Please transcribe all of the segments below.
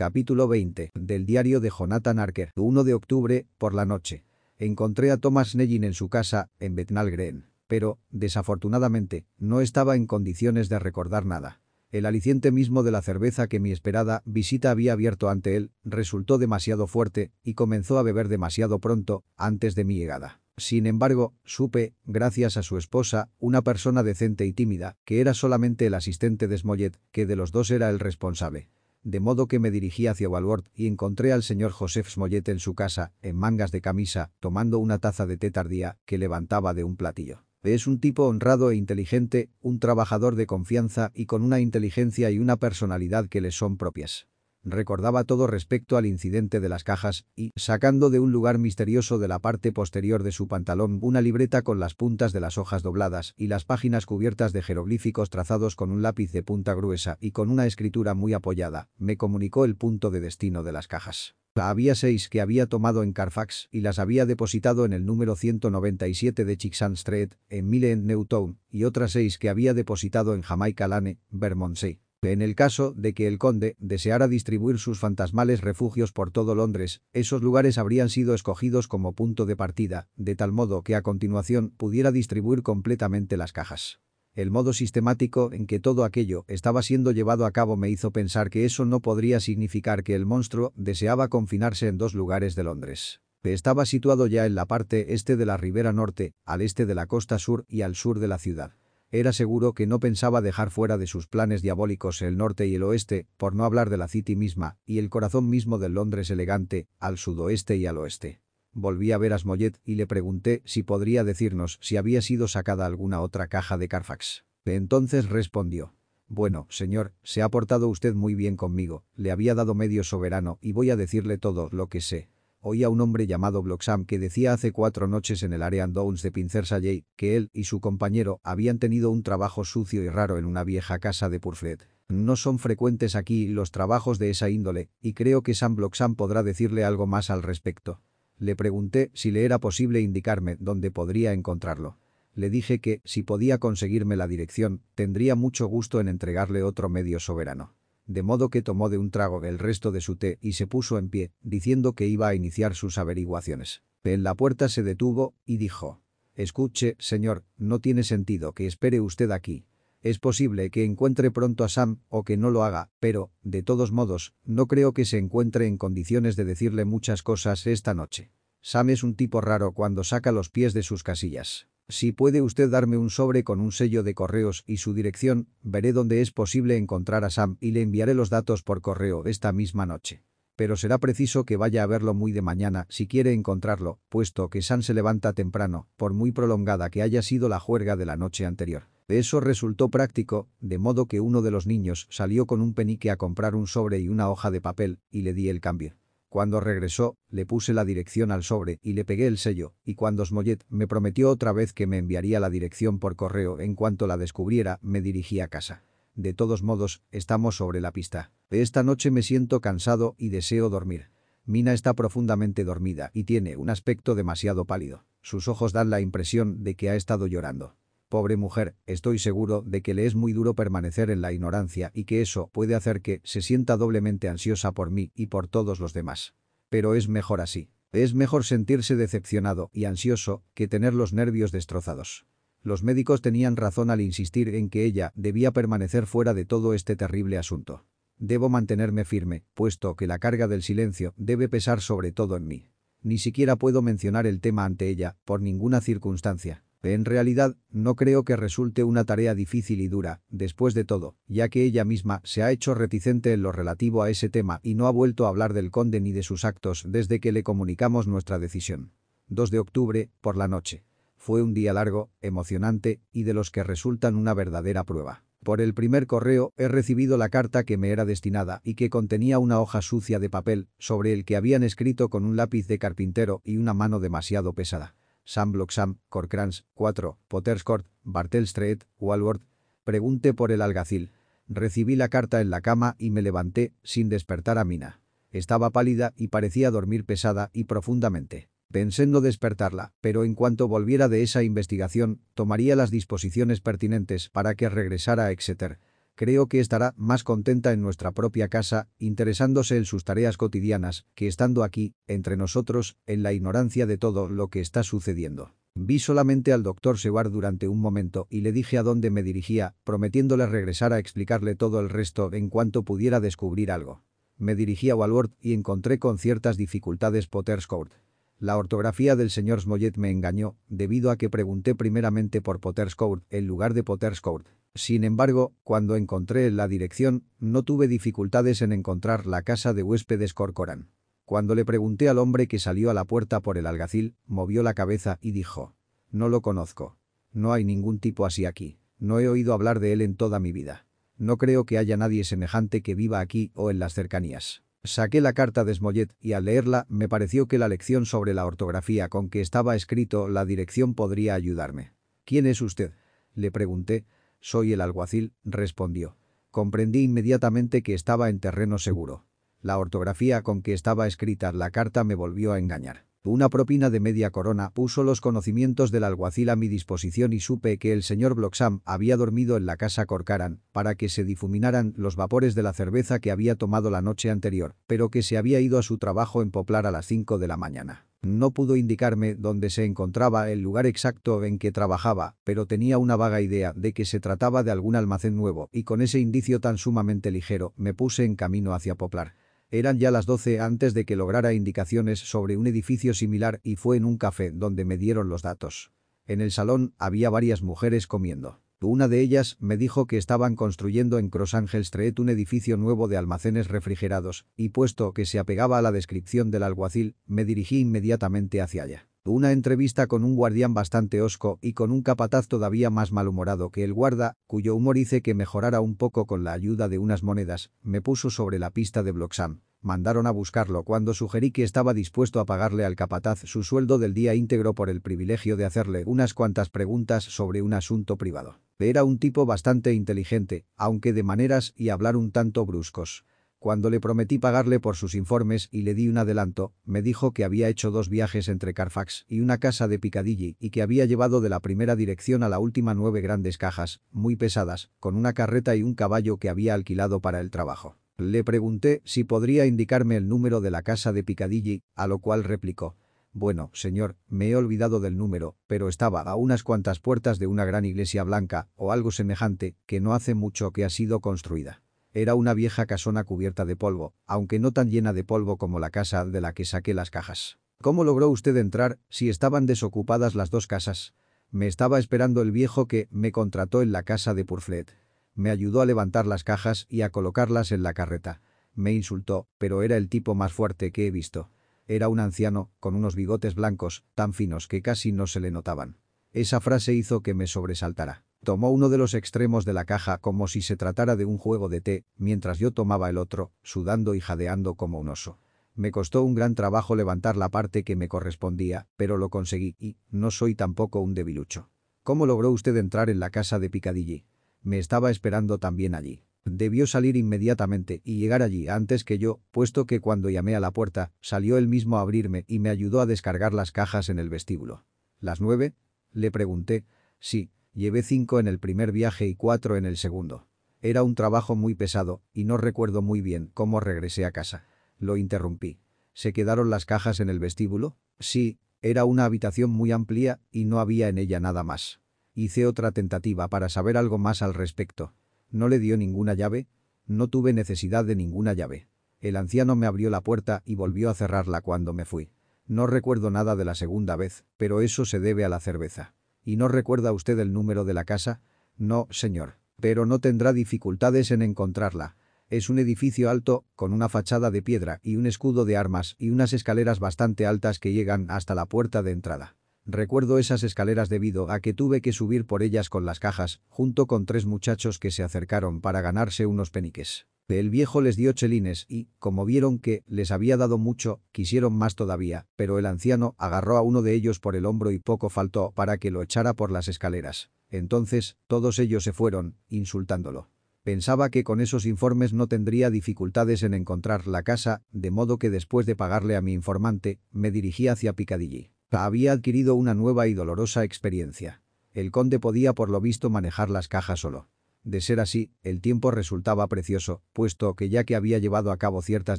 Capítulo 20. Del diario de Jonathan Arker. 1 de octubre, por la noche. Encontré a Thomas Nellin en su casa, en Bethnal Green. Pero, desafortunadamente, no estaba en condiciones de recordar nada. El aliciente mismo de la cerveza que mi esperada visita había abierto ante él, resultó demasiado fuerte, y comenzó a beber demasiado pronto, antes de mi llegada. Sin embargo, supe, gracias a su esposa, una persona decente y tímida, que era solamente el asistente de Smollet, que de los dos era el responsable. De modo que me dirigí hacia Walworth y encontré al señor Joseph Smollet en su casa, en mangas de camisa, tomando una taza de té tardía, que levantaba de un platillo. Es un tipo honrado e inteligente, un trabajador de confianza y con una inteligencia y una personalidad que le son propias. Recordaba todo respecto al incidente de las cajas y, sacando de un lugar misterioso de la parte posterior de su pantalón una libreta con las puntas de las hojas dobladas y las páginas cubiertas de jeroglíficos trazados con un lápiz de punta gruesa y con una escritura muy apoyada, me comunicó el punto de destino de las cajas. Había seis que había tomado en Carfax y las había depositado en el número 197 de Chicksan Street, en Mile Newtown, y otras seis que había depositado en Jamaica Lane, Bermondsey. En el caso de que el conde deseara distribuir sus fantasmales refugios por todo Londres, esos lugares habrían sido escogidos como punto de partida, de tal modo que a continuación pudiera distribuir completamente las cajas. El modo sistemático en que todo aquello estaba siendo llevado a cabo me hizo pensar que eso no podría significar que el monstruo deseaba confinarse en dos lugares de Londres. Estaba situado ya en la parte este de la ribera norte, al este de la costa sur y al sur de la ciudad. Era seguro que no pensaba dejar fuera de sus planes diabólicos el norte y el oeste, por no hablar de la City misma, y el corazón mismo del Londres elegante, al sudoeste y al oeste. Volví a ver a Smollet y le pregunté si podría decirnos si había sido sacada alguna otra caja de Carfax. Entonces respondió. Bueno, señor, se ha portado usted muy bien conmigo, le había dado medio soberano y voy a decirle todo lo que sé. Oí a un hombre llamado Bloxham que decía hace cuatro noches en el área Downs de Pincersalley que él y su compañero habían tenido un trabajo sucio y raro en una vieja casa de Purfred. No son frecuentes aquí los trabajos de esa índole, y creo que Sam Bloxham podrá decirle algo más al respecto. Le pregunté si le era posible indicarme dónde podría encontrarlo. Le dije que, si podía conseguirme la dirección, tendría mucho gusto en entregarle otro medio soberano de modo que tomó de un trago el resto de su té y se puso en pie, diciendo que iba a iniciar sus averiguaciones. En la puerta se detuvo y dijo, «Escuche, señor, no tiene sentido que espere usted aquí. Es posible que encuentre pronto a Sam o que no lo haga, pero, de todos modos, no creo que se encuentre en condiciones de decirle muchas cosas esta noche. Sam es un tipo raro cuando saca los pies de sus casillas. Si puede usted darme un sobre con un sello de correos y su dirección, veré dónde es posible encontrar a Sam y le enviaré los datos por correo esta misma noche. Pero será preciso que vaya a verlo muy de mañana si quiere encontrarlo, puesto que Sam se levanta temprano, por muy prolongada que haya sido la juerga de la noche anterior. Eso resultó práctico, de modo que uno de los niños salió con un penique a comprar un sobre y una hoja de papel, y le di el cambio. Cuando regresó, le puse la dirección al sobre y le pegué el sello, y cuando Smollet me prometió otra vez que me enviaría la dirección por correo en cuanto la descubriera, me dirigí a casa. De todos modos, estamos sobre la pista. Esta noche me siento cansado y deseo dormir. Mina está profundamente dormida y tiene un aspecto demasiado pálido. Sus ojos dan la impresión de que ha estado llorando. Pobre mujer, estoy seguro de que le es muy duro permanecer en la ignorancia y que eso puede hacer que se sienta doblemente ansiosa por mí y por todos los demás. Pero es mejor así. Es mejor sentirse decepcionado y ansioso que tener los nervios destrozados. Los médicos tenían razón al insistir en que ella debía permanecer fuera de todo este terrible asunto. Debo mantenerme firme, puesto que la carga del silencio debe pesar sobre todo en mí. Ni siquiera puedo mencionar el tema ante ella, por ninguna circunstancia. En realidad, no creo que resulte una tarea difícil y dura, después de todo, ya que ella misma se ha hecho reticente en lo relativo a ese tema y no ha vuelto a hablar del conde ni de sus actos desde que le comunicamos nuestra decisión. 2 de octubre, por la noche. Fue un día largo, emocionante y de los que resultan una verdadera prueba. Por el primer correo he recibido la carta que me era destinada y que contenía una hoja sucia de papel sobre el que habían escrito con un lápiz de carpintero y una mano demasiado pesada. Sam Bloxham, Corcrans, 4, Potter's Court, Bartel Street, Walworth. Pregunté por el alguacil. Recibí la carta en la cama y me levanté, sin despertar a Mina. Estaba pálida y parecía dormir pesada y profundamente. Pensé en no despertarla, pero en cuanto volviera de esa investigación, tomaría las disposiciones pertinentes para que regresara a Exeter. Creo que estará más contenta en nuestra propia casa, interesándose en sus tareas cotidianas, que estando aquí, entre nosotros, en la ignorancia de todo lo que está sucediendo. Vi solamente al doctor Seward durante un momento y le dije a dónde me dirigía, prometiéndole regresar a explicarle todo el resto en cuanto pudiera descubrir algo. Me dirigí a Walworth y encontré con ciertas dificultades Potter's Court. La ortografía del señor Smollett me engañó, debido a que pregunté primeramente por Potter's Court en lugar de Potter's Court. Sin embargo, cuando encontré la dirección, no tuve dificultades en encontrar la casa de huéspedes Corcoran. Cuando le pregunté al hombre que salió a la puerta por el alguacil, movió la cabeza y dijo, «No lo conozco. No hay ningún tipo así aquí. No he oído hablar de él en toda mi vida. No creo que haya nadie semejante que viva aquí o en las cercanías». Saqué la carta de Smollet y al leerla me pareció que la lección sobre la ortografía con que estaba escrito la dirección podría ayudarme. ¿Quién es usted? Le pregunté. Soy el alguacil, respondió. Comprendí inmediatamente que estaba en terreno seguro. La ortografía con que estaba escrita la carta me volvió a engañar. Una propina de media corona puso los conocimientos del alguacil a mi disposición y supe que el señor Bloxam había dormido en la casa Corcaran para que se difuminaran los vapores de la cerveza que había tomado la noche anterior, pero que se había ido a su trabajo en Poplar a las 5 de la mañana. No pudo indicarme dónde se encontraba el lugar exacto en que trabajaba, pero tenía una vaga idea de que se trataba de algún almacén nuevo y con ese indicio tan sumamente ligero me puse en camino hacia Poplar. Eran ya las 12 antes de que lograra indicaciones sobre un edificio similar y fue en un café donde me dieron los datos. En el salón había varias mujeres comiendo. Una de ellas me dijo que estaban construyendo en Cross Angel Street un edificio nuevo de almacenes refrigerados, y puesto que se apegaba a la descripción del alguacil, me dirigí inmediatamente hacia allá. Una entrevista con un guardián bastante osco y con un capataz todavía más malhumorado que el guarda, cuyo humor hice que mejorara un poco con la ayuda de unas monedas, me puso sobre la pista de Bloxham. Mandaron a buscarlo cuando sugerí que estaba dispuesto a pagarle al capataz su sueldo del día íntegro por el privilegio de hacerle unas cuantas preguntas sobre un asunto privado. Era un tipo bastante inteligente, aunque de maneras y hablar un tanto bruscos. Cuando le prometí pagarle por sus informes y le di un adelanto, me dijo que había hecho dos viajes entre Carfax y una casa de Piccadilly y que había llevado de la primera dirección a la última nueve grandes cajas, muy pesadas, con una carreta y un caballo que había alquilado para el trabajo. Le pregunté si podría indicarme el número de la casa de Piccadilly, a lo cual replicó. Bueno, señor, me he olvidado del número, pero estaba a unas cuantas puertas de una gran iglesia blanca, o algo semejante, que no hace mucho que ha sido construida. Era una vieja casona cubierta de polvo, aunque no tan llena de polvo como la casa de la que saqué las cajas. ¿Cómo logró usted entrar si estaban desocupadas las dos casas? Me estaba esperando el viejo que me contrató en la casa de Purflet. Me ayudó a levantar las cajas y a colocarlas en la carreta. Me insultó, pero era el tipo más fuerte que he visto. Era un anciano, con unos bigotes blancos, tan finos que casi no se le notaban. Esa frase hizo que me sobresaltara. Tomó uno de los extremos de la caja como si se tratara de un juego de té, mientras yo tomaba el otro, sudando y jadeando como un oso. Me costó un gran trabajo levantar la parte que me correspondía, pero lo conseguí y no soy tampoco un debilucho. ¿Cómo logró usted entrar en la casa de Picadilly? Me estaba esperando también allí. Debió salir inmediatamente y llegar allí antes que yo, puesto que cuando llamé a la puerta, salió él mismo a abrirme y me ayudó a descargar las cajas en el vestíbulo. ¿Las nueve? Le pregunté. Sí, Llevé cinco en el primer viaje y cuatro en el segundo. Era un trabajo muy pesado, y no recuerdo muy bien cómo regresé a casa. Lo interrumpí. ¿Se quedaron las cajas en el vestíbulo? Sí, era una habitación muy amplia y no había en ella nada más. Hice otra tentativa para saber algo más al respecto. ¿No le dio ninguna llave? No tuve necesidad de ninguna llave. El anciano me abrió la puerta y volvió a cerrarla cuando me fui. No recuerdo nada de la segunda vez, pero eso se debe a la cerveza. ¿Y no recuerda usted el número de la casa? No, señor. Pero no tendrá dificultades en encontrarla. Es un edificio alto, con una fachada de piedra y un escudo de armas y unas escaleras bastante altas que llegan hasta la puerta de entrada. Recuerdo esas escaleras debido a que tuve que subir por ellas con las cajas, junto con tres muchachos que se acercaron para ganarse unos peniques. El viejo les dio chelines y, como vieron que les había dado mucho, quisieron más todavía, pero el anciano agarró a uno de ellos por el hombro y poco faltó para que lo echara por las escaleras. Entonces, todos ellos se fueron, insultándolo. Pensaba que con esos informes no tendría dificultades en encontrar la casa, de modo que después de pagarle a mi informante, me dirigí hacia Piccadilly. Había adquirido una nueva y dolorosa experiencia. El conde podía por lo visto manejar las cajas solo. De ser así, el tiempo resultaba precioso, puesto que ya que había llevado a cabo ciertas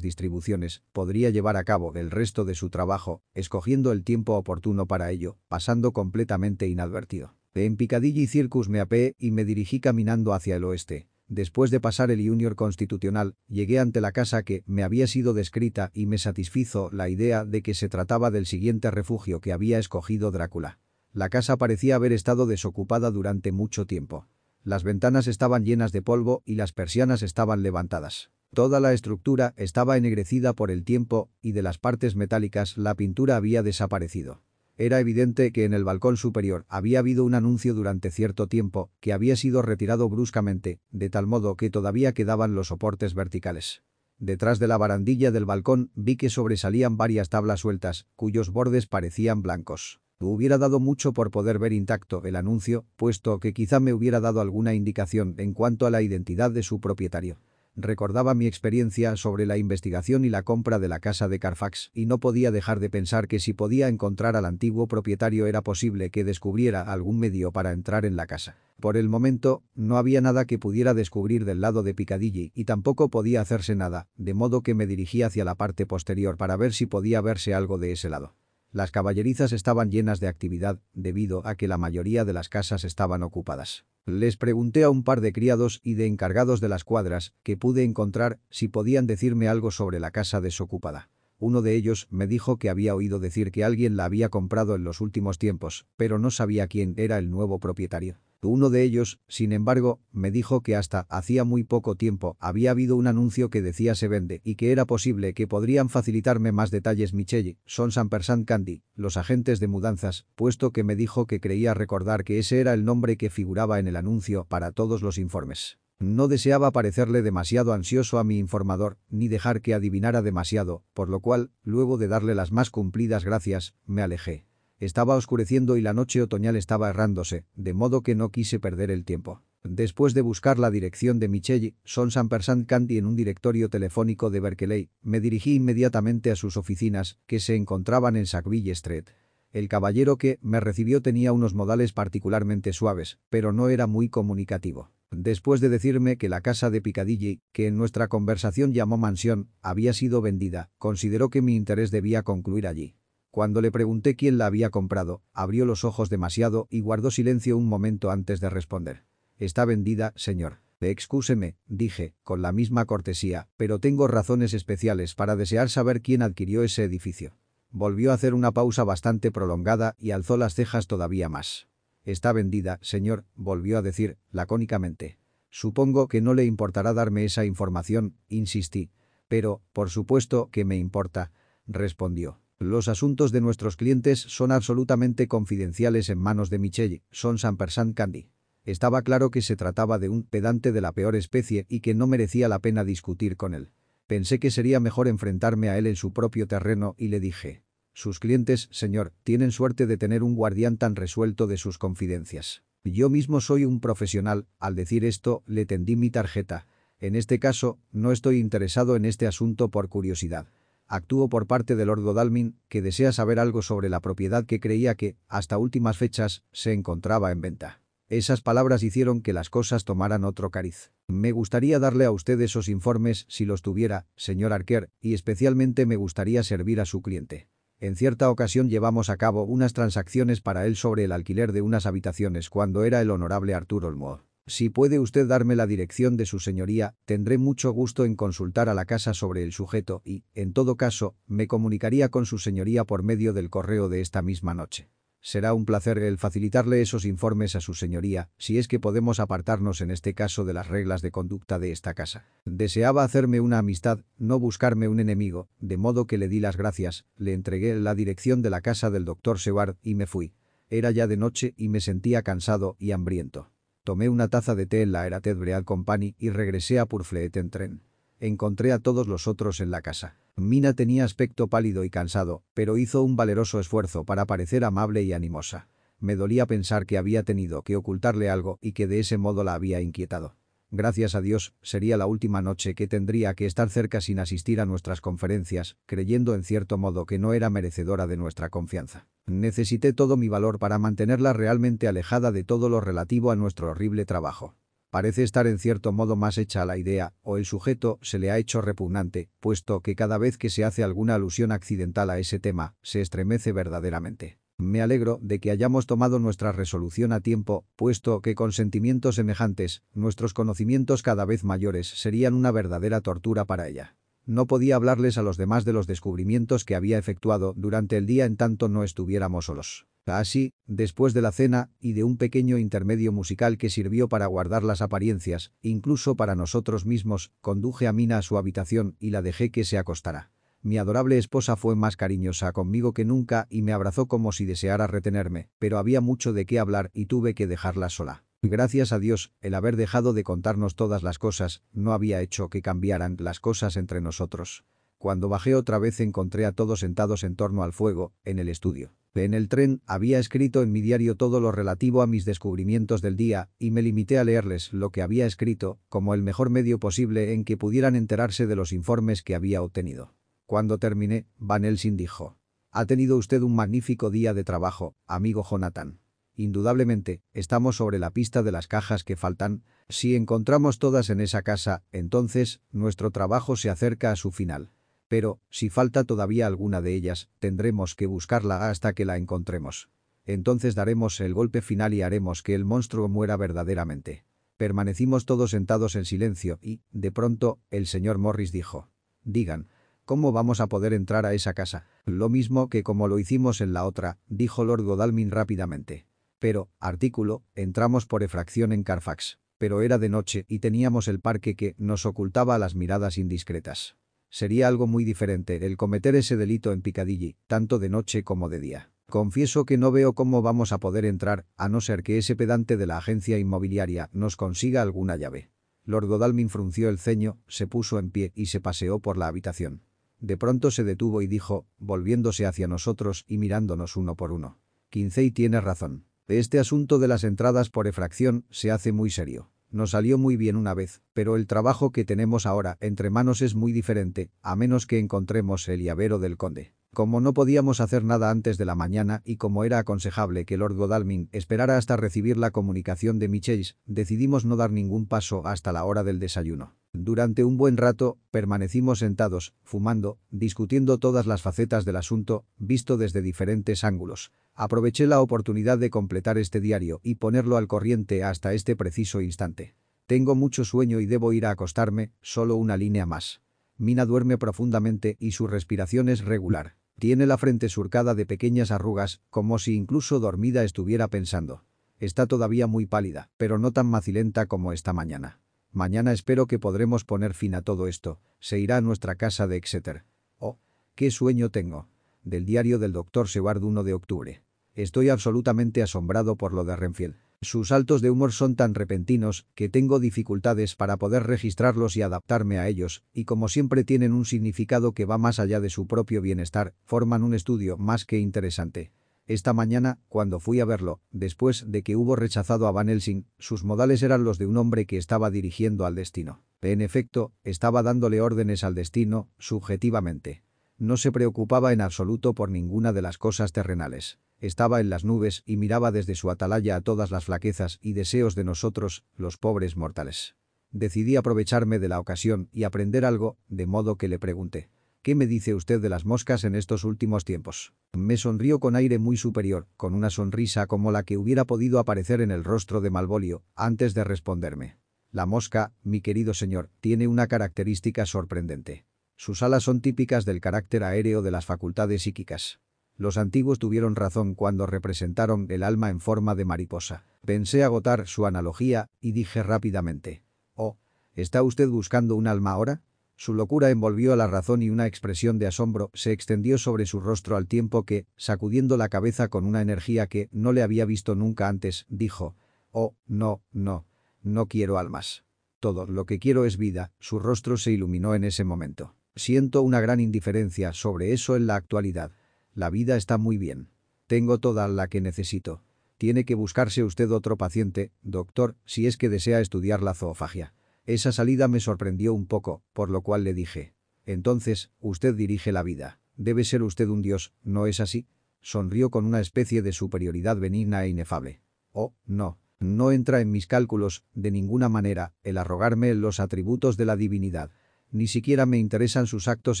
distribuciones, podría llevar a cabo el resto de su trabajo, escogiendo el tiempo oportuno para ello, pasando completamente inadvertido. En Piccadilly Circus me apeé y me dirigí caminando hacia el oeste. Después de pasar el Junior Constitucional, llegué ante la casa que me había sido descrita y me satisfizo la idea de que se trataba del siguiente refugio que había escogido Drácula. La casa parecía haber estado desocupada durante mucho tiempo. Las ventanas estaban llenas de polvo y las persianas estaban levantadas. Toda la estructura estaba ennegrecida por el tiempo y de las partes metálicas la pintura había desaparecido. Era evidente que en el balcón superior había habido un anuncio durante cierto tiempo que había sido retirado bruscamente, de tal modo que todavía quedaban los soportes verticales. Detrás de la barandilla del balcón vi que sobresalían varias tablas sueltas, cuyos bordes parecían blancos. Hubiera dado mucho por poder ver intacto el anuncio, puesto que quizá me hubiera dado alguna indicación en cuanto a la identidad de su propietario. Recordaba mi experiencia sobre la investigación y la compra de la casa de Carfax y no podía dejar de pensar que si podía encontrar al antiguo propietario era posible que descubriera algún medio para entrar en la casa. Por el momento, no había nada que pudiera descubrir del lado de Piccadilly y tampoco podía hacerse nada, de modo que me dirigí hacia la parte posterior para ver si podía verse algo de ese lado. Las caballerizas estaban llenas de actividad, debido a que la mayoría de las casas estaban ocupadas. Les pregunté a un par de criados y de encargados de las cuadras que pude encontrar si podían decirme algo sobre la casa desocupada. Uno de ellos me dijo que había oído decir que alguien la había comprado en los últimos tiempos, pero no sabía quién era el nuevo propietario. Uno de ellos, sin embargo, me dijo que hasta hacía muy poco tiempo había habido un anuncio que decía se vende y que era posible que podrían facilitarme más detalles Michelle, son Sampersand Candy, los agentes de mudanzas, puesto que me dijo que creía recordar que ese era el nombre que figuraba en el anuncio para todos los informes. No deseaba parecerle demasiado ansioso a mi informador, ni dejar que adivinara demasiado, por lo cual, luego de darle las más cumplidas gracias, me alejé. Estaba oscureciendo y la noche otoñal estaba errándose, de modo que no quise perder el tiempo. Después de buscar la dirección de Michelle, Son Sampersand Candy en un directorio telefónico de Berkeley, me dirigí inmediatamente a sus oficinas, que se encontraban en Sackville Street. El caballero que me recibió tenía unos modales particularmente suaves, pero no era muy comunicativo. Después de decirme que la casa de Piccadilly, que en nuestra conversación llamó mansión, había sido vendida, consideró que mi interés debía concluir allí. Cuando le pregunté quién la había comprado, abrió los ojos demasiado y guardó silencio un momento antes de responder. Está vendida, señor. Excúseme, dije, con la misma cortesía, pero tengo razones especiales para desear saber quién adquirió ese edificio. Volvió a hacer una pausa bastante prolongada y alzó las cejas todavía más. Está vendida, señor, volvió a decir, lacónicamente. Supongo que no le importará darme esa información, insistí. Pero, por supuesto que me importa, respondió. Los asuntos de nuestros clientes son absolutamente confidenciales en manos de Michelle, son Sampersand Candy. Estaba claro que se trataba de un pedante de la peor especie y que no merecía la pena discutir con él. Pensé que sería mejor enfrentarme a él en su propio terreno y le dije. Sus clientes, señor, tienen suerte de tener un guardián tan resuelto de sus confidencias. Yo mismo soy un profesional, al decir esto, le tendí mi tarjeta. En este caso, no estoy interesado en este asunto por curiosidad. Actúo por parte de Lord Godalming, que desea saber algo sobre la propiedad que creía que, hasta últimas fechas, se encontraba en venta. Esas palabras hicieron que las cosas tomaran otro cariz. Me gustaría darle a usted esos informes si los tuviera, señor Arquer, y especialmente me gustaría servir a su cliente. En cierta ocasión llevamos a cabo unas transacciones para él sobre el alquiler de unas habitaciones cuando era el honorable Arturo Olmo. Si puede usted darme la dirección de su señoría, tendré mucho gusto en consultar a la casa sobre el sujeto y, en todo caso, me comunicaría con su señoría por medio del correo de esta misma noche. Será un placer el facilitarle esos informes a su señoría, si es que podemos apartarnos en este caso de las reglas de conducta de esta casa. Deseaba hacerme una amistad, no buscarme un enemigo, de modo que le di las gracias, le entregué la dirección de la casa del doctor Seward y me fui. Era ya de noche y me sentía cansado y hambriento. Tomé una taza de té en la Eratet Bread Company y regresé a Purfleet en tren. Encontré a todos los otros en la casa. Mina tenía aspecto pálido y cansado, pero hizo un valeroso esfuerzo para parecer amable y animosa. Me dolía pensar que había tenido que ocultarle algo y que de ese modo la había inquietado. Gracias a Dios, sería la última noche que tendría que estar cerca sin asistir a nuestras conferencias, creyendo en cierto modo que no era merecedora de nuestra confianza. Necesité todo mi valor para mantenerla realmente alejada de todo lo relativo a nuestro horrible trabajo. Parece estar en cierto modo más hecha a la idea, o el sujeto se le ha hecho repugnante, puesto que cada vez que se hace alguna alusión accidental a ese tema, se estremece verdaderamente. Me alegro de que hayamos tomado nuestra resolución a tiempo, puesto que con sentimientos semejantes, nuestros conocimientos cada vez mayores serían una verdadera tortura para ella. No podía hablarles a los demás de los descubrimientos que había efectuado durante el día en tanto no estuviéramos solos. Así, después de la cena y de un pequeño intermedio musical que sirvió para guardar las apariencias, incluso para nosotros mismos, conduje a Mina a su habitación y la dejé que se acostara. Mi adorable esposa fue más cariñosa conmigo que nunca y me abrazó como si deseara retenerme, pero había mucho de qué hablar y tuve que dejarla sola. Gracias a Dios, el haber dejado de contarnos todas las cosas no había hecho que cambiaran las cosas entre nosotros. Cuando bajé otra vez encontré a todos sentados en torno al fuego, en el estudio. En el tren había escrito en mi diario todo lo relativo a mis descubrimientos del día y me limité a leerles lo que había escrito como el mejor medio posible en que pudieran enterarse de los informes que había obtenido. Cuando terminé, Van Helsing dijo. Ha tenido usted un magnífico día de trabajo, amigo Jonathan. Indudablemente, estamos sobre la pista de las cajas que faltan. Si encontramos todas en esa casa, entonces, nuestro trabajo se acerca a su final. Pero, si falta todavía alguna de ellas, tendremos que buscarla hasta que la encontremos. Entonces daremos el golpe final y haremos que el monstruo muera verdaderamente. Permanecimos todos sentados en silencio y, de pronto, el señor Morris dijo. Digan, ¿Cómo vamos a poder entrar a esa casa? Lo mismo que como lo hicimos en la otra, dijo Lord Godalming rápidamente. Pero, artículo, entramos por efracción en Carfax. Pero era de noche y teníamos el parque que nos ocultaba las miradas indiscretas. Sería algo muy diferente el cometer ese delito en Piccadilly, tanto de noche como de día. Confieso que no veo cómo vamos a poder entrar, a no ser que ese pedante de la agencia inmobiliaria nos consiga alguna llave. Lord Godalming frunció el ceño, se puso en pie y se paseó por la habitación. De pronto se detuvo y dijo, volviéndose hacia nosotros y mirándonos uno por uno. Quincey tiene razón. Este asunto de las entradas por efracción se hace muy serio. Nos salió muy bien una vez, pero el trabajo que tenemos ahora entre manos es muy diferente, a menos que encontremos el llavero del conde. Como no podíamos hacer nada antes de la mañana y como era aconsejable que Lord Godalming esperara hasta recibir la comunicación de Michels, decidimos no dar ningún paso hasta la hora del desayuno. Durante un buen rato, permanecimos sentados, fumando, discutiendo todas las facetas del asunto, visto desde diferentes ángulos. Aproveché la oportunidad de completar este diario y ponerlo al corriente hasta este preciso instante. Tengo mucho sueño y debo ir a acostarme, solo una línea más. Mina duerme profundamente y su respiración es regular. Tiene la frente surcada de pequeñas arrugas, como si incluso dormida estuviera pensando. Está todavía muy pálida, pero no tan macilenta como esta mañana. Mañana espero que podremos poner fin a todo esto. Se irá a nuestra casa de Exeter. Oh, qué sueño tengo. Del diario del doctor Seward 1 de octubre. Estoy absolutamente asombrado por lo de Renfield. Sus saltos de humor son tan repentinos que tengo dificultades para poder registrarlos y adaptarme a ellos, y como siempre tienen un significado que va más allá de su propio bienestar, forman un estudio más que interesante. Esta mañana, cuando fui a verlo, después de que hubo rechazado a Van Helsing, sus modales eran los de un hombre que estaba dirigiendo al destino. En efecto, estaba dándole órdenes al destino, subjetivamente. No se preocupaba en absoluto por ninguna de las cosas terrenales. Estaba en las nubes y miraba desde su atalaya a todas las flaquezas y deseos de nosotros, los pobres mortales. Decidí aprovecharme de la ocasión y aprender algo, de modo que le pregunté. ¿Qué me dice usted de las moscas en estos últimos tiempos? Me sonrió con aire muy superior, con una sonrisa como la que hubiera podido aparecer en el rostro de Malvolio, antes de responderme. La mosca, mi querido señor, tiene una característica sorprendente. Sus alas son típicas del carácter aéreo de las facultades psíquicas. Los antiguos tuvieron razón cuando representaron el alma en forma de mariposa. Pensé agotar su analogía y dije rápidamente. «Oh, ¿está usted buscando un alma ahora?» Su locura envolvió a la razón y una expresión de asombro se extendió sobre su rostro al tiempo que, sacudiendo la cabeza con una energía que no le había visto nunca antes, dijo, «Oh, no, no, no quiero almas. Todo lo que quiero es vida». Su rostro se iluminó en ese momento. Siento una gran indiferencia sobre eso en la actualidad. La vida está muy bien. Tengo toda la que necesito. Tiene que buscarse usted otro paciente, doctor, si es que desea estudiar la zoofagia. Esa salida me sorprendió un poco, por lo cual le dije. Entonces, usted dirige la vida. Debe ser usted un dios, ¿no es así? Sonrió con una especie de superioridad benigna e inefable. Oh, no. No entra en mis cálculos, de ninguna manera, el arrogarme los atributos de la divinidad. Ni siquiera me interesan sus actos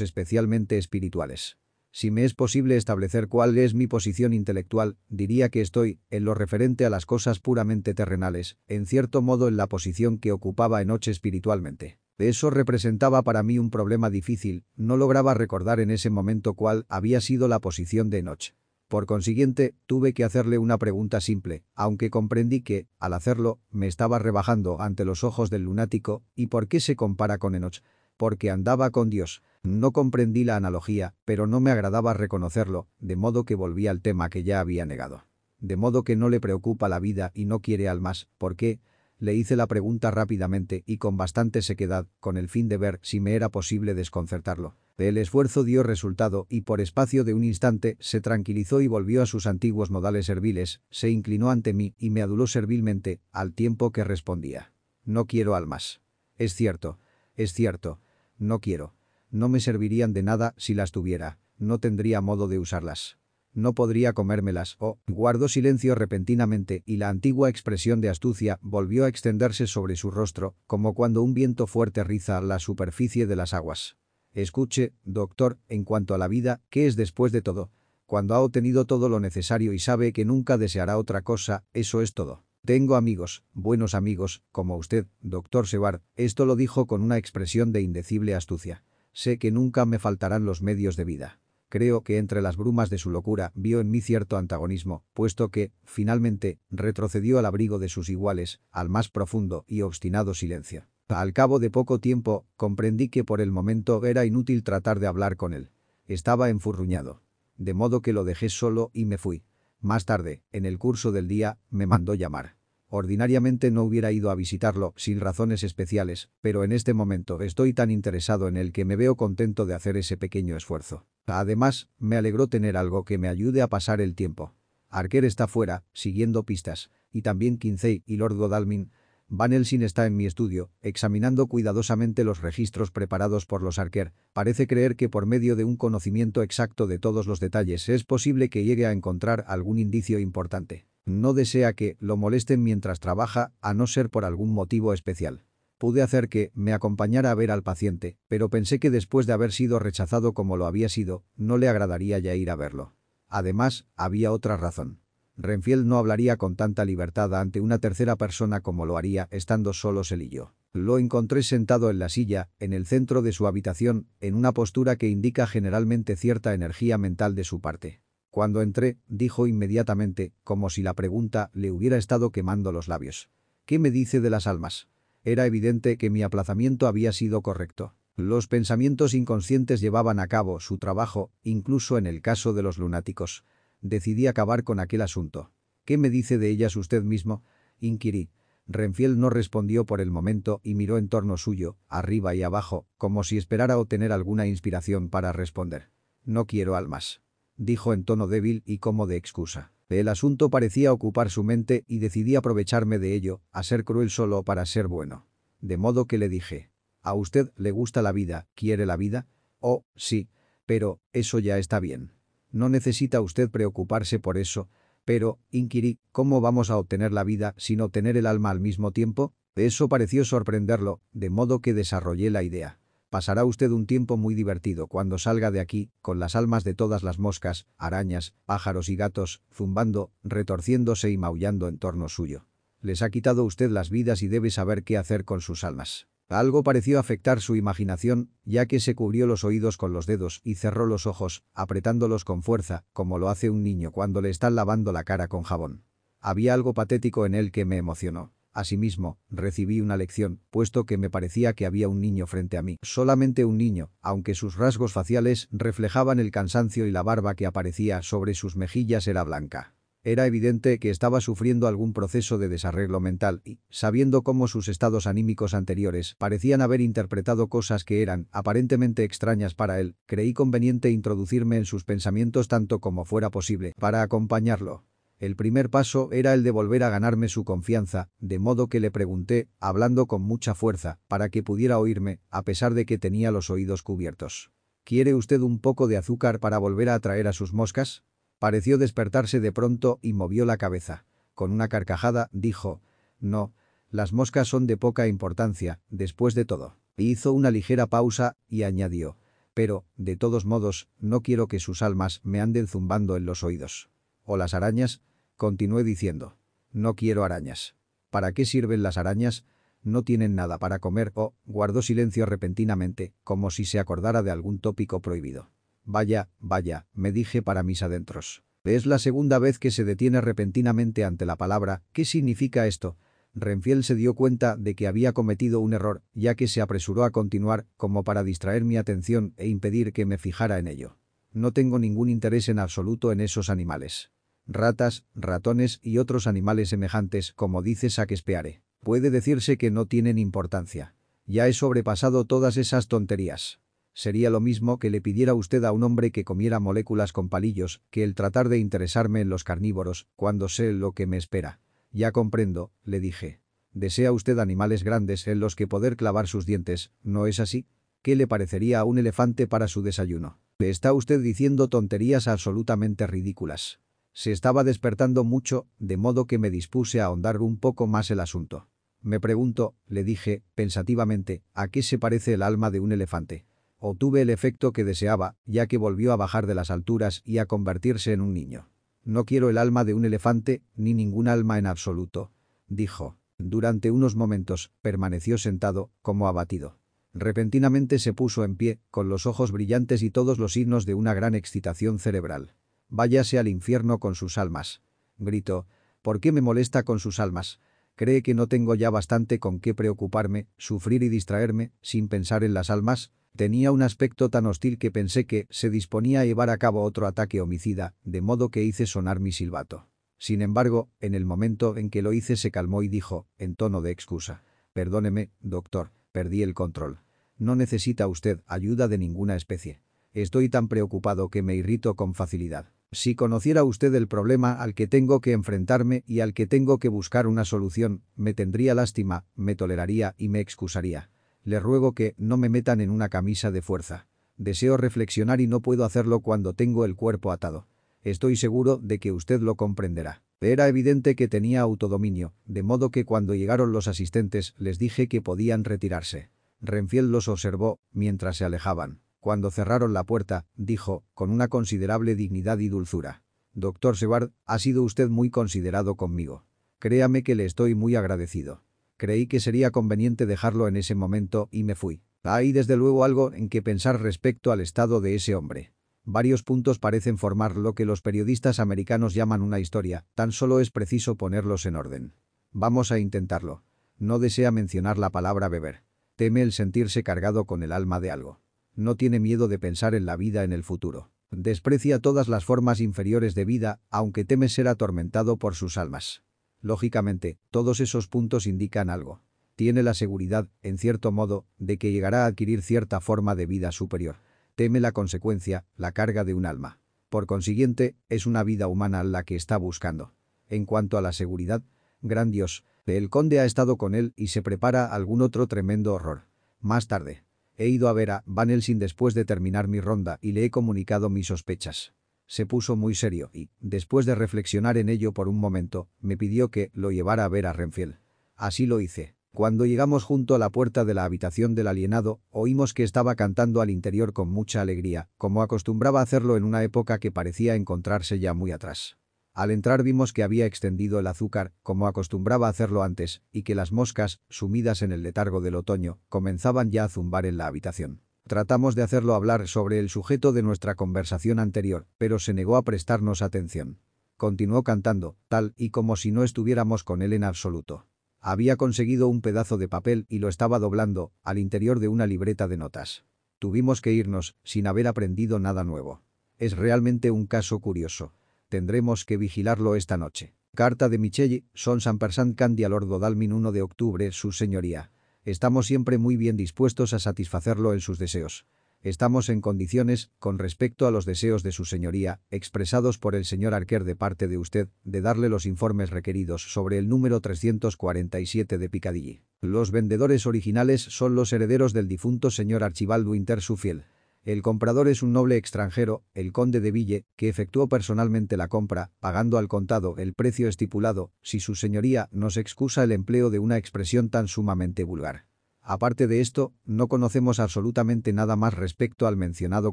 especialmente espirituales. Si me es posible establecer cuál es mi posición intelectual, diría que estoy, en lo referente a las cosas puramente terrenales, en cierto modo en la posición que ocupaba Enoch espiritualmente. Eso representaba para mí un problema difícil, no lograba recordar en ese momento cuál había sido la posición de Enoch. Por consiguiente, tuve que hacerle una pregunta simple, aunque comprendí que, al hacerlo, me estaba rebajando ante los ojos del lunático, ¿y por qué se compara con Enoch? Porque andaba con Dios. No comprendí la analogía, pero no me agradaba reconocerlo, de modo que volví al tema que ya había negado. De modo que no le preocupa la vida y no quiere almas, ¿por qué? Le hice la pregunta rápidamente y con bastante sequedad, con el fin de ver si me era posible desconcertarlo. El esfuerzo dio resultado y por espacio de un instante se tranquilizó y volvió a sus antiguos modales serviles, se inclinó ante mí y me aduló servilmente, al tiempo que respondía. No quiero almas. Es cierto, es cierto, no quiero. No me servirían de nada si las tuviera, no tendría modo de usarlas. No podría comérmelas, oh, guardó silencio repentinamente y la antigua expresión de astucia volvió a extenderse sobre su rostro, como cuando un viento fuerte riza la superficie de las aguas. Escuche, doctor, en cuanto a la vida, ¿qué es después de todo? Cuando ha obtenido todo lo necesario y sabe que nunca deseará otra cosa, eso es todo. Tengo amigos, buenos amigos, como usted, doctor Sebar, esto lo dijo con una expresión de indecible astucia. Sé que nunca me faltarán los medios de vida. Creo que entre las brumas de su locura vio en mí cierto antagonismo, puesto que, finalmente, retrocedió al abrigo de sus iguales, al más profundo y obstinado silencio. Al cabo de poco tiempo, comprendí que por el momento era inútil tratar de hablar con él. Estaba enfurruñado. De modo que lo dejé solo y me fui. Más tarde, en el curso del día, me mandó llamar. Ordinariamente no hubiera ido a visitarlo, sin razones especiales, pero en este momento estoy tan interesado en él que me veo contento de hacer ese pequeño esfuerzo. Además, me alegró tener algo que me ayude a pasar el tiempo. Arquer está fuera, siguiendo pistas, y también Kinsey y Lord Godalming. Van Helsing está en mi estudio, examinando cuidadosamente los registros preparados por los Arquer. Parece creer que por medio de un conocimiento exacto de todos los detalles es posible que llegue a encontrar algún indicio importante. No desea que lo molesten mientras trabaja, a no ser por algún motivo especial. Pude hacer que me acompañara a ver al paciente, pero pensé que después de haber sido rechazado como lo había sido, no le agradaría ya ir a verlo. Además, había otra razón. Renfield no hablaría con tanta libertad ante una tercera persona como lo haría estando solos él y yo. Lo encontré sentado en la silla, en el centro de su habitación, en una postura que indica generalmente cierta energía mental de su parte. Cuando entré, dijo inmediatamente, como si la pregunta le hubiera estado quemando los labios. ¿Qué me dice de las almas? Era evidente que mi aplazamiento había sido correcto. Los pensamientos inconscientes llevaban a cabo su trabajo, incluso en el caso de los lunáticos. Decidí acabar con aquel asunto. ¿Qué me dice de ellas usted mismo? Inquirí. Renfield no respondió por el momento y miró en torno suyo, arriba y abajo, como si esperara obtener alguna inspiración para responder. No quiero almas dijo en tono débil y como de excusa. El asunto parecía ocupar su mente y decidí aprovecharme de ello, a ser cruel solo para ser bueno. De modo que le dije, ¿a usted le gusta la vida, quiere la vida? Oh, sí, pero eso ya está bien. No necesita usted preocuparse por eso, pero, inquirí, ¿cómo vamos a obtener la vida sin obtener el alma al mismo tiempo? Eso pareció sorprenderlo, de modo que desarrollé la idea. Pasará usted un tiempo muy divertido cuando salga de aquí, con las almas de todas las moscas, arañas, pájaros y gatos, zumbando, retorciéndose y maullando en torno suyo. Les ha quitado usted las vidas y debe saber qué hacer con sus almas. Algo pareció afectar su imaginación, ya que se cubrió los oídos con los dedos y cerró los ojos, apretándolos con fuerza, como lo hace un niño cuando le están lavando la cara con jabón. Había algo patético en él que me emocionó. Asimismo, recibí una lección, puesto que me parecía que había un niño frente a mí. Solamente un niño, aunque sus rasgos faciales reflejaban el cansancio y la barba que aparecía sobre sus mejillas era blanca. Era evidente que estaba sufriendo algún proceso de desarreglo mental y, sabiendo cómo sus estados anímicos anteriores parecían haber interpretado cosas que eran aparentemente extrañas para él, creí conveniente introducirme en sus pensamientos tanto como fuera posible para acompañarlo. El primer paso era el de volver a ganarme su confianza, de modo que le pregunté, hablando con mucha fuerza, para que pudiera oírme, a pesar de que tenía los oídos cubiertos. ¿Quiere usted un poco de azúcar para volver a atraer a sus moscas? Pareció despertarse de pronto y movió la cabeza. Con una carcajada, dijo, No, las moscas son de poca importancia, después de todo. Hizo una ligera pausa y añadió. Pero, de todos modos, no quiero que sus almas me anden zumbando en los oídos. ¿O las arañas? Continué diciendo. No quiero arañas. ¿Para qué sirven las arañas? No tienen nada para comer o, guardó silencio repentinamente, como si se acordara de algún tópico prohibido. Vaya, vaya, me dije para mis adentros. Es la segunda vez que se detiene repentinamente ante la palabra. ¿Qué significa esto? Renfiel se dio cuenta de que había cometido un error, ya que se apresuró a continuar, como para distraer mi atención e impedir que me fijara en ello. No tengo ningún interés en absoluto en esos animales. Ratas, ratones y otros animales semejantes, como dice Shakespeare. Puede decirse que no tienen importancia. Ya he sobrepasado todas esas tonterías. Sería lo mismo que le pidiera usted a un hombre que comiera moléculas con palillos que el tratar de interesarme en los carnívoros, cuando sé lo que me espera. Ya comprendo, le dije. Desea usted animales grandes en los que poder clavar sus dientes, ¿no es así? ¿Qué le parecería a un elefante para su desayuno? Le está usted diciendo tonterías absolutamente ridículas. Se estaba despertando mucho, de modo que me dispuse a ahondar un poco más el asunto. Me pregunto, le dije, pensativamente, ¿a qué se parece el alma de un elefante? Obtuve el efecto que deseaba, ya que volvió a bajar de las alturas y a convertirse en un niño. No quiero el alma de un elefante, ni ningún alma en absoluto, dijo. Durante unos momentos, permaneció sentado, como abatido. Repentinamente se puso en pie, con los ojos brillantes y todos los signos de una gran excitación cerebral. «Váyase al infierno con sus almas», gritó. «¿Por qué me molesta con sus almas? ¿Cree que no tengo ya bastante con qué preocuparme, sufrir y distraerme, sin pensar en las almas?» Tenía un aspecto tan hostil que pensé que se disponía a llevar a cabo otro ataque homicida, de modo que hice sonar mi silbato. Sin embargo, en el momento en que lo hice se calmó y dijo, en tono de excusa. Perdóneme, doctor, perdí el control. No necesita usted ayuda de ninguna especie. Estoy tan preocupado que me irrito con facilidad. Si conociera usted el problema al que tengo que enfrentarme y al que tengo que buscar una solución, me tendría lástima, me toleraría y me excusaría. Le ruego que no me metan en una camisa de fuerza. Deseo reflexionar y no puedo hacerlo cuando tengo el cuerpo atado. Estoy seguro de que usted lo comprenderá. Era evidente que tenía autodominio, de modo que cuando llegaron los asistentes les dije que podían retirarse. Renfiel los observó mientras se alejaban. Cuando cerraron la puerta, dijo, con una considerable dignidad y dulzura. Doctor Sebard, ha sido usted muy considerado conmigo. Créame que le estoy muy agradecido. Creí que sería conveniente dejarlo en ese momento y me fui. Hay desde luego algo en que pensar respecto al estado de ese hombre. Varios puntos parecen formar lo que los periodistas americanos llaman una historia, tan solo es preciso ponerlos en orden. Vamos a intentarlo. No desea mencionar la palabra beber. Teme el sentirse cargado con el alma de algo. No tiene miedo de pensar en la vida en el futuro. Desprecia todas las formas inferiores de vida, aunque teme ser atormentado por sus almas. Lógicamente, todos esos puntos indican algo. Tiene la seguridad, en cierto modo, de que llegará a adquirir cierta forma de vida superior. Teme la consecuencia, la carga de un alma. Por consiguiente, es una vida humana la que está buscando. En cuanto a la seguridad, gran Dios, el conde ha estado con él y se prepara algún otro tremendo horror. Más tarde. He ido a ver a Van Helsing después de terminar mi ronda y le he comunicado mis sospechas se puso muy serio y, después de reflexionar en ello por un momento, me pidió que lo llevara a ver a Renfield. Así lo hice. Cuando llegamos junto a la puerta de la habitación del alienado, oímos que estaba cantando al interior con mucha alegría, como acostumbraba hacerlo en una época que parecía encontrarse ya muy atrás. Al entrar vimos que había extendido el azúcar, como acostumbraba hacerlo antes, y que las moscas, sumidas en el letargo del otoño, comenzaban ya a zumbar en la habitación. Tratamos de hacerlo hablar sobre el sujeto de nuestra conversación anterior, pero se negó a prestarnos atención. Continuó cantando, tal y como si no estuviéramos con él en absoluto. Había conseguido un pedazo de papel y lo estaba doblando, al interior de una libreta de notas. Tuvimos que irnos, sin haber aprendido nada nuevo. Es realmente un caso curioso. Tendremos que vigilarlo esta noche. Carta de Micheli, Son San Persant Candy al Lord Godalming 1 de octubre, su señoría. Estamos siempre muy bien dispuestos a satisfacerlo en sus deseos. Estamos en condiciones, con respecto a los deseos de su señoría, expresados por el señor Arquer de parte de usted, de darle los informes requeridos sobre el número 347 de Piccadilly. Los vendedores originales son los herederos del difunto señor Archibald Winter Suffield. El comprador es un noble extranjero, el conde de Ville, que efectuó personalmente la compra, pagando al contado el precio estipulado, si su señoría nos excusa el empleo de una expresión tan sumamente vulgar. Aparte de esto, no conocemos absolutamente nada más respecto al mencionado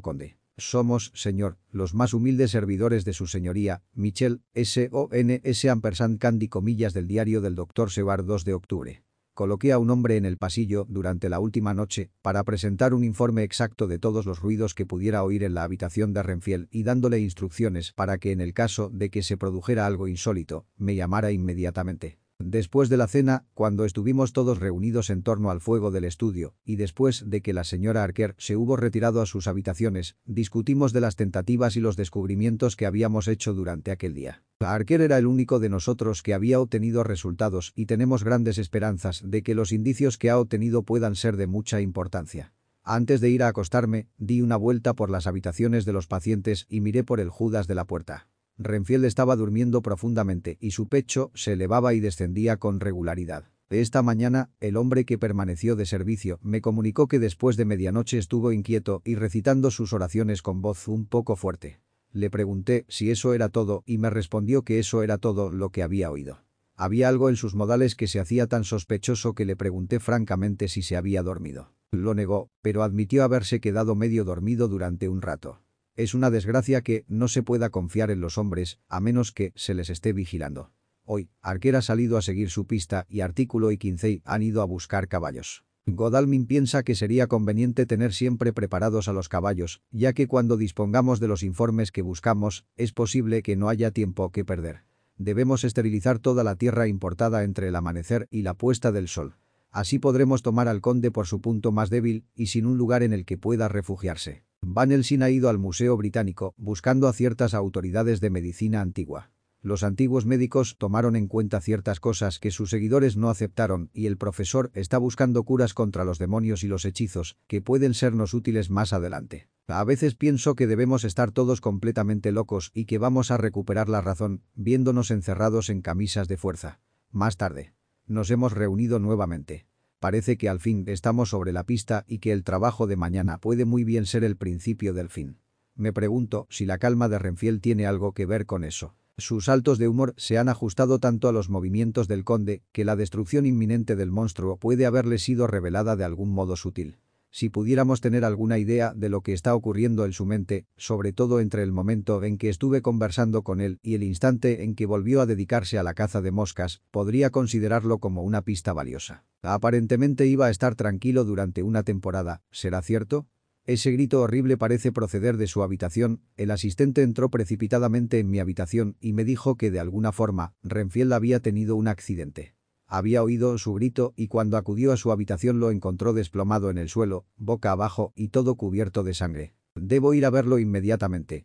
conde. Somos, señor, los más humildes servidores de su señoría, Michel, S.O.N.S. Ampersand Candy comillas del diario del doctor Sebar 2 de octubre. Coloqué a un hombre en el pasillo durante la última noche para presentar un informe exacto de todos los ruidos que pudiera oír en la habitación de Renfiel y dándole instrucciones para que en el caso de que se produjera algo insólito, me llamara inmediatamente. Después de la cena, cuando estuvimos todos reunidos en torno al fuego del estudio, y después de que la señora Arker se hubo retirado a sus habitaciones, discutimos de las tentativas y los descubrimientos que habíamos hecho durante aquel día. Arker era el único de nosotros que había obtenido resultados y tenemos grandes esperanzas de que los indicios que ha obtenido puedan ser de mucha importancia. Antes de ir a acostarme, di una vuelta por las habitaciones de los pacientes y miré por el Judas de la puerta. Renfield estaba durmiendo profundamente y su pecho se elevaba y descendía con regularidad. Esta mañana, el hombre que permaneció de servicio me comunicó que después de medianoche estuvo inquieto y recitando sus oraciones con voz un poco fuerte. Le pregunté si eso era todo y me respondió que eso era todo lo que había oído. Había algo en sus modales que se hacía tan sospechoso que le pregunté francamente si se había dormido. Lo negó, pero admitió haberse quedado medio dormido durante un rato. Es una desgracia que no se pueda confiar en los hombres, a menos que se les esté vigilando. Hoy, Arquer ha salido a seguir su pista y Artículo y Quincey han ido a buscar caballos. Godalming piensa que sería conveniente tener siempre preparados a los caballos, ya que cuando dispongamos de los informes que buscamos, es posible que no haya tiempo que perder. Debemos esterilizar toda la tierra importada entre el amanecer y la puesta del sol. Así podremos tomar al conde por su punto más débil y sin un lugar en el que pueda refugiarse. Van Helsing ha ido al Museo Británico buscando a ciertas autoridades de medicina antigua. Los antiguos médicos tomaron en cuenta ciertas cosas que sus seguidores no aceptaron y el profesor está buscando curas contra los demonios y los hechizos que pueden sernos útiles más adelante. A veces pienso que debemos estar todos completamente locos y que vamos a recuperar la razón viéndonos encerrados en camisas de fuerza. Más tarde. Nos hemos reunido nuevamente. Parece que al fin estamos sobre la pista y que el trabajo de mañana puede muy bien ser el principio del fin. Me pregunto si la calma de Renfiel tiene algo que ver con eso. Sus saltos de humor se han ajustado tanto a los movimientos del conde que la destrucción inminente del monstruo puede haberle sido revelada de algún modo sutil. Si pudiéramos tener alguna idea de lo que está ocurriendo en su mente, sobre todo entre el momento en que estuve conversando con él y el instante en que volvió a dedicarse a la caza de moscas, podría considerarlo como una pista valiosa. Aparentemente iba a estar tranquilo durante una temporada, ¿será cierto? Ese grito horrible parece proceder de su habitación, el asistente entró precipitadamente en mi habitación y me dijo que de alguna forma, Renfield había tenido un accidente. Había oído su grito y cuando acudió a su habitación lo encontró desplomado en el suelo, boca abajo y todo cubierto de sangre. Debo ir a verlo inmediatamente,